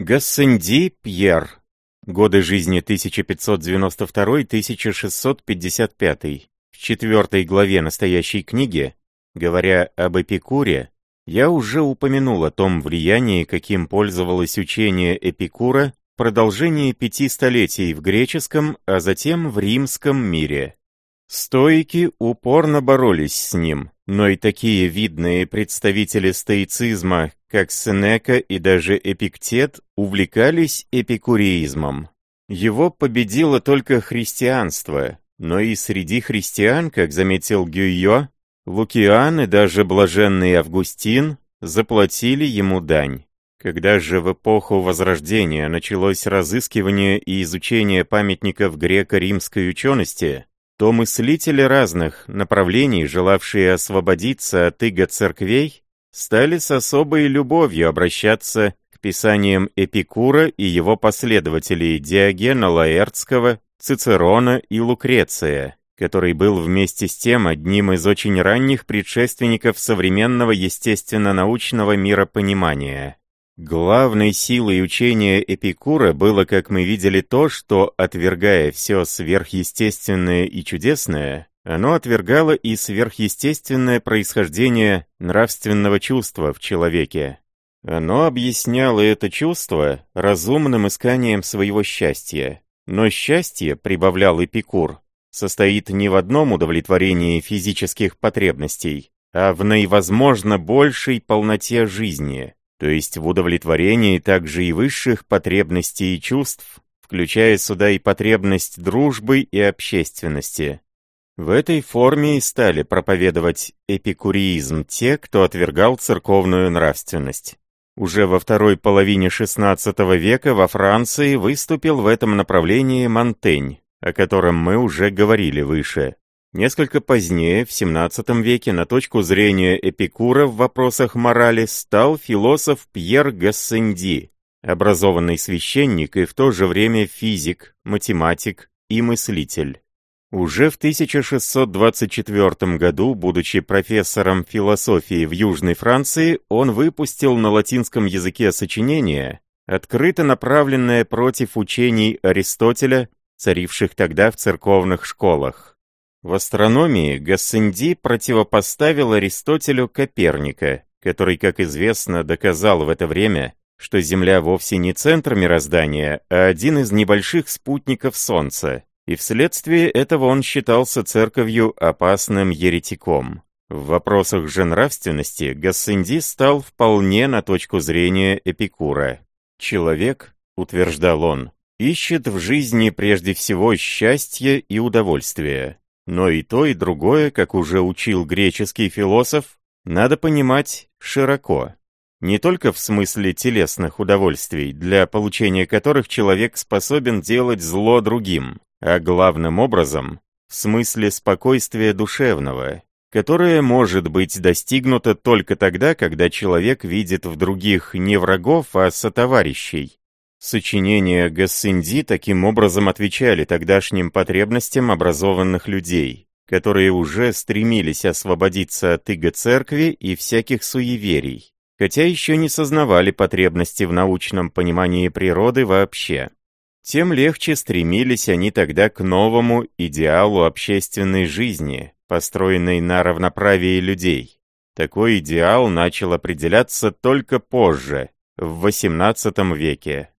Гассенди Пьер. Годы жизни 1592-1655. В четвертой главе настоящей книги, говоря об Эпикуре, я уже упомянул о том влиянии, каким пользовалось учение Эпикура в продолжении пяти столетий в греческом, а затем в римском мире. Стоики упорно боролись с ним, но и такие видные представители стоицизма, как Сенека и даже Эпиктет, увлекались эпикуреизмом. Его победило только христианство, но и среди христиан, как заметил Гюйо, Лукиан и даже блаженный Августин заплатили ему дань. Когда же в эпоху Возрождения началось разыскивание и изучение памятников греко-римской учености, то мыслители разных направлений, желавшие освободиться от иго церквей, стали с особой любовью обращаться к писаниям Эпикура и его последователей Диогена Лаэртского, Цицерона и Лукреция, который был вместе с тем одним из очень ранних предшественников современного естественно-научного миропонимания. Главной силой учения Эпикура было, как мы видели, то, что, отвергая все сверхъестественное и чудесное, оно отвергало и сверхъестественное происхождение нравственного чувства в человеке. Оно объясняло это чувство разумным исканием своего счастья. Но счастье, прибавлял Эпикур, состоит не в одном удовлетворении физических потребностей, а в наивозможно большей полноте жизни то есть в удовлетворении также и высших потребностей и чувств, включая сюда и потребность дружбы и общественности. В этой форме и стали проповедовать эпикуризм те, кто отвергал церковную нравственность. Уже во второй половине XVI века во Франции выступил в этом направлении Монтень, о котором мы уже говорили выше. Несколько позднее, в XVII веке, на точку зрения Эпикура в вопросах морали стал философ Пьер Гассенди, образованный священник и в то же время физик, математик и мыслитель. Уже в 1624 году, будучи профессором философии в Южной Франции, он выпустил на латинском языке сочинение, открыто направленное против учений Аристотеля, царивших тогда в церковных школах. В астрономии Гассенди противопоставил Аристотелю Коперника, который, как известно, доказал в это время, что Земля вовсе не центр мироздания, а один из небольших спутников Солнца, и вследствие этого он считался церковью опасным еретиком. В вопросах же нравственности Гассенди стал вполне на точку зрения Эпикура. «Человек», — утверждал он, — «ищет в жизни прежде всего счастье и удовольствие, но и то, и другое, как уже учил греческий философ, надо понимать широко. Не только в смысле телесных удовольствий, для получения которых человек способен делать зло другим, а главным образом в смысле спокойствия душевного, которое может быть достигнуто только тогда, когда человек видит в других не врагов, а сотоварищей, Сочинения Гассенди таким образом отвечали тогдашним потребностям образованных людей, которые уже стремились освободиться от иго церкви и всяких суеверий, хотя еще не сознавали потребности в научном понимании природы вообще. Тем легче стремились они тогда к новому идеалу общественной жизни, построенной на равноправии людей. Такой идеал начал определяться только позже, в XVIII веке.